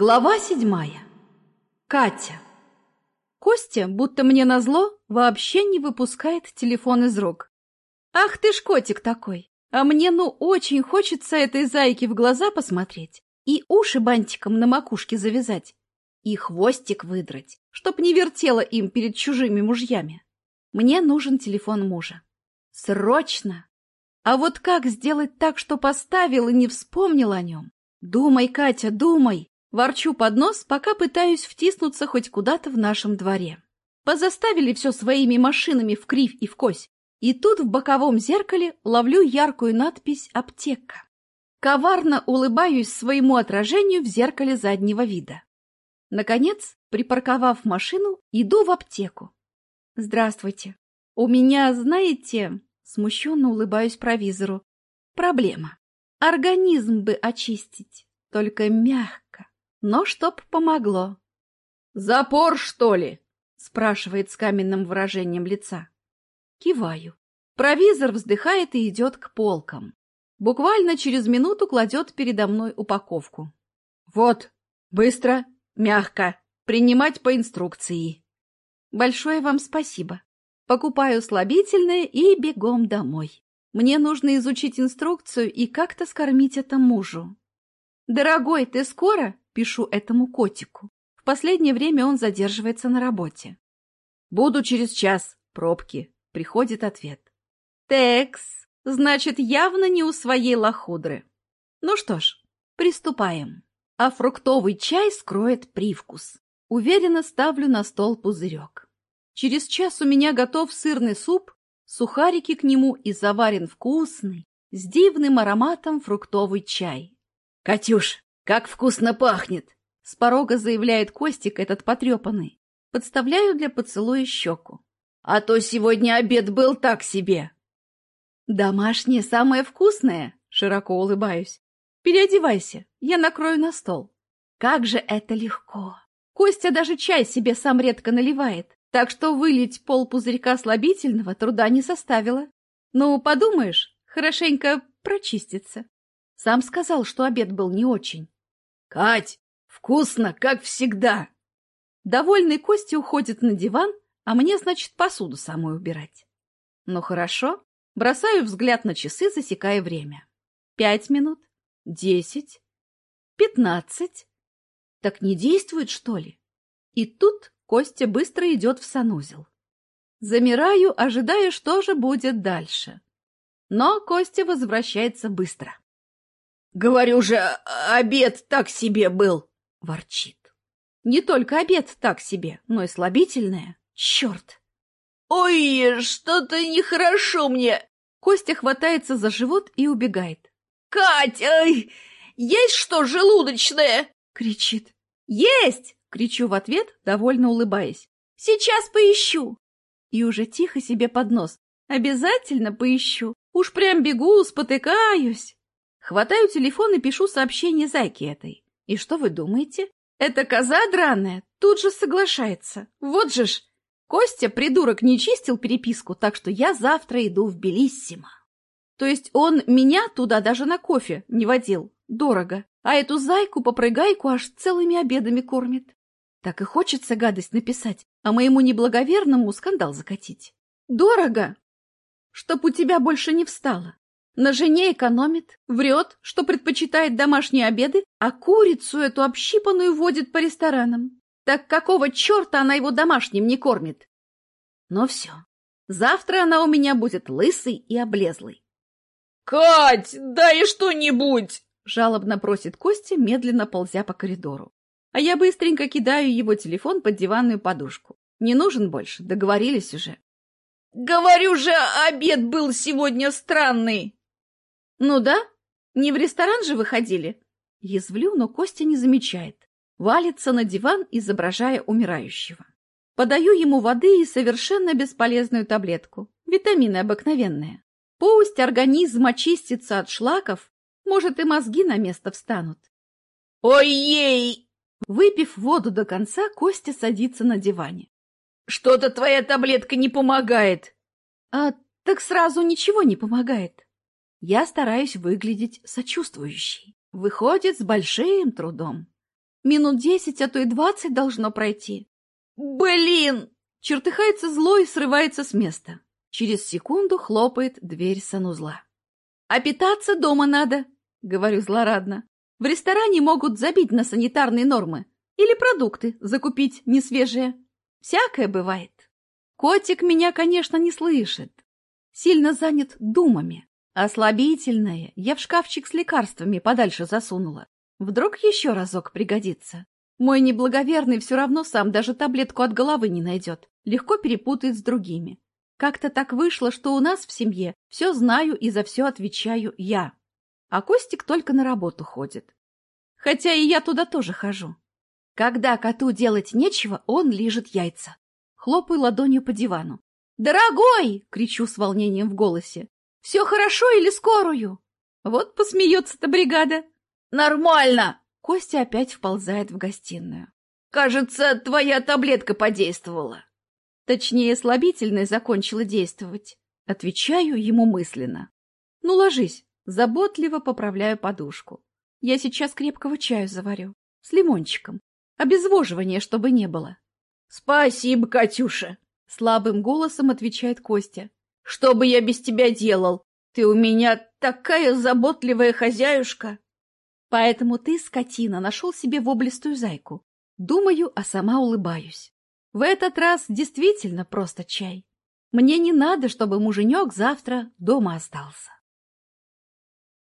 Глава седьмая. Катя. Костя, будто мне назло, вообще не выпускает телефон из рук. Ах ты ж котик такой! А мне ну очень хочется этой зайке в глаза посмотреть и уши бантиком на макушке завязать, и хвостик выдрать, чтоб не вертела им перед чужими мужьями. Мне нужен телефон мужа. Срочно! А вот как сделать так, что поставил и не вспомнил о нем? Думай, Катя, думай! Ворчу под нос, пока пытаюсь втиснуться хоть куда-то в нашем дворе. Позаставили все своими машинами в кривь и в кось. И тут в боковом зеркале ловлю яркую надпись «Аптека». Коварно улыбаюсь своему отражению в зеркале заднего вида. Наконец, припарковав машину, иду в аптеку. Здравствуйте. У меня, знаете, смущенно улыбаюсь провизору, проблема. Организм бы очистить, только мягко но чтоб помогло. «Запор, что ли?» — спрашивает с каменным выражением лица. Киваю. Провизор вздыхает и идет к полкам. Буквально через минуту кладет передо мной упаковку. «Вот, быстро, мягко, принимать по инструкции». «Большое вам спасибо. Покупаю слабительное и бегом домой. Мне нужно изучить инструкцию и как-то скормить это мужу». «Дорогой, ты скоро?» Пишу этому котику. В последнее время он задерживается на работе. «Буду через час. Пробки», — приходит ответ. «Текс, значит, явно не у своей лохудры. Ну что ж, приступаем. А фруктовый чай скроет привкус. Уверенно ставлю на стол пузырек. Через час у меня готов сырный суп, сухарики к нему и заварен вкусный, с дивным ароматом фруктовый чай. «Катюш, «Как вкусно пахнет!» — с порога заявляет Костик этот потрепанный. Подставляю для поцелуя щеку. «А то сегодня обед был так себе!» «Домашнее самое вкусное!» — широко улыбаюсь. «Переодевайся, я накрою на стол». Как же это легко! Костя даже чай себе сам редко наливает, так что вылить пол пузырька слабительного труда не составило. Ну, подумаешь, хорошенько прочистится. Сам сказал, что обед был не очень. «Кать, вкусно, как всегда!» Довольный Костя уходит на диван, а мне, значит, посуду самой убирать. Ну хорошо, бросаю взгляд на часы, засекая время. Пять минут, десять, пятнадцать. Так не действует, что ли? И тут Костя быстро идет в санузел. Замираю, ожидая, что же будет дальше. Но Костя возвращается быстро. Говорю же, обед так себе был, ворчит. Не только обед так себе, но и слабительное. Черт! Ой, что-то нехорошо мне. Костя хватается за живот и убегает. Катя, есть что желудочное? кричит. Есть! кричу в ответ, довольно улыбаясь. Сейчас поищу. И уже тихо себе под нос. Обязательно поищу. Уж прям бегу, спотыкаюсь. Хватаю телефон и пишу сообщение зайке этой. И что вы думаете? Эта коза драная тут же соглашается. Вот же ж! Костя, придурок, не чистил переписку, так что я завтра иду в Белиссимо. То есть он меня туда даже на кофе не водил. Дорого. А эту зайку-попрыгайку аж целыми обедами кормит. Так и хочется гадость написать, а моему неблаговерному скандал закатить. Дорого! Чтоб у тебя больше не встало. На жене экономит, врет, что предпочитает домашние обеды, а курицу эту общипанную водит по ресторанам. Так какого черта она его домашним не кормит? Но все. Завтра она у меня будет лысой и облезлой. — Кать, дай что-нибудь! — жалобно просит Костя, медленно ползя по коридору. А я быстренько кидаю его телефон под диванную подушку. Не нужен больше, договорились уже. — Говорю же, обед был сегодня странный! «Ну да, не в ресторан же выходили?» Язвлю, но Костя не замечает. Валится на диван, изображая умирающего. Подаю ему воды и совершенно бесполезную таблетку. Витамины обыкновенные. Пусть организм очистится от шлаков, может, и мозги на место встанут. «Ой-ей!» Выпив воду до конца, Костя садится на диване. «Что-то твоя таблетка не помогает!» «А так сразу ничего не помогает. Я стараюсь выглядеть сочувствующей. Выходит с большим трудом. Минут десять, а то и двадцать должно пройти. Блин! Чертыхается зло и срывается с места. Через секунду хлопает дверь санузла. А питаться дома надо, говорю злорадно. В ресторане могут забить на санитарные нормы или продукты закупить несвежие. Всякое бывает. Котик меня, конечно, не слышит. Сильно занят думами. А слабительное я в шкафчик с лекарствами подальше засунула. Вдруг еще разок пригодится. Мой неблаговерный все равно сам даже таблетку от головы не найдет. Легко перепутает с другими. Как-то так вышло, что у нас в семье все знаю и за все отвечаю я. А Костик только на работу ходит. Хотя и я туда тоже хожу. Когда коту делать нечего, он лижет яйца. Хлопаю ладонью по дивану. «Дорогой!» — кричу с волнением в голосе. «Все хорошо или скорую?» Вот посмеется-то бригада. «Нормально!» Костя опять вползает в гостиную. «Кажется, твоя таблетка подействовала». Точнее, слабительное закончило действовать. Отвечаю ему мысленно. «Ну, ложись». Заботливо поправляю подушку. Я сейчас крепкого чаю заварю. С лимончиком. Обезвоживания, чтобы не было. «Спасибо, Катюша!» Слабым голосом отвечает Костя. «Что бы я без тебя делал? Ты у меня такая заботливая хозяюшка!» Поэтому ты, скотина, нашел себе воблистую зайку. Думаю, а сама улыбаюсь. В этот раз действительно просто чай. Мне не надо, чтобы муженек завтра дома остался.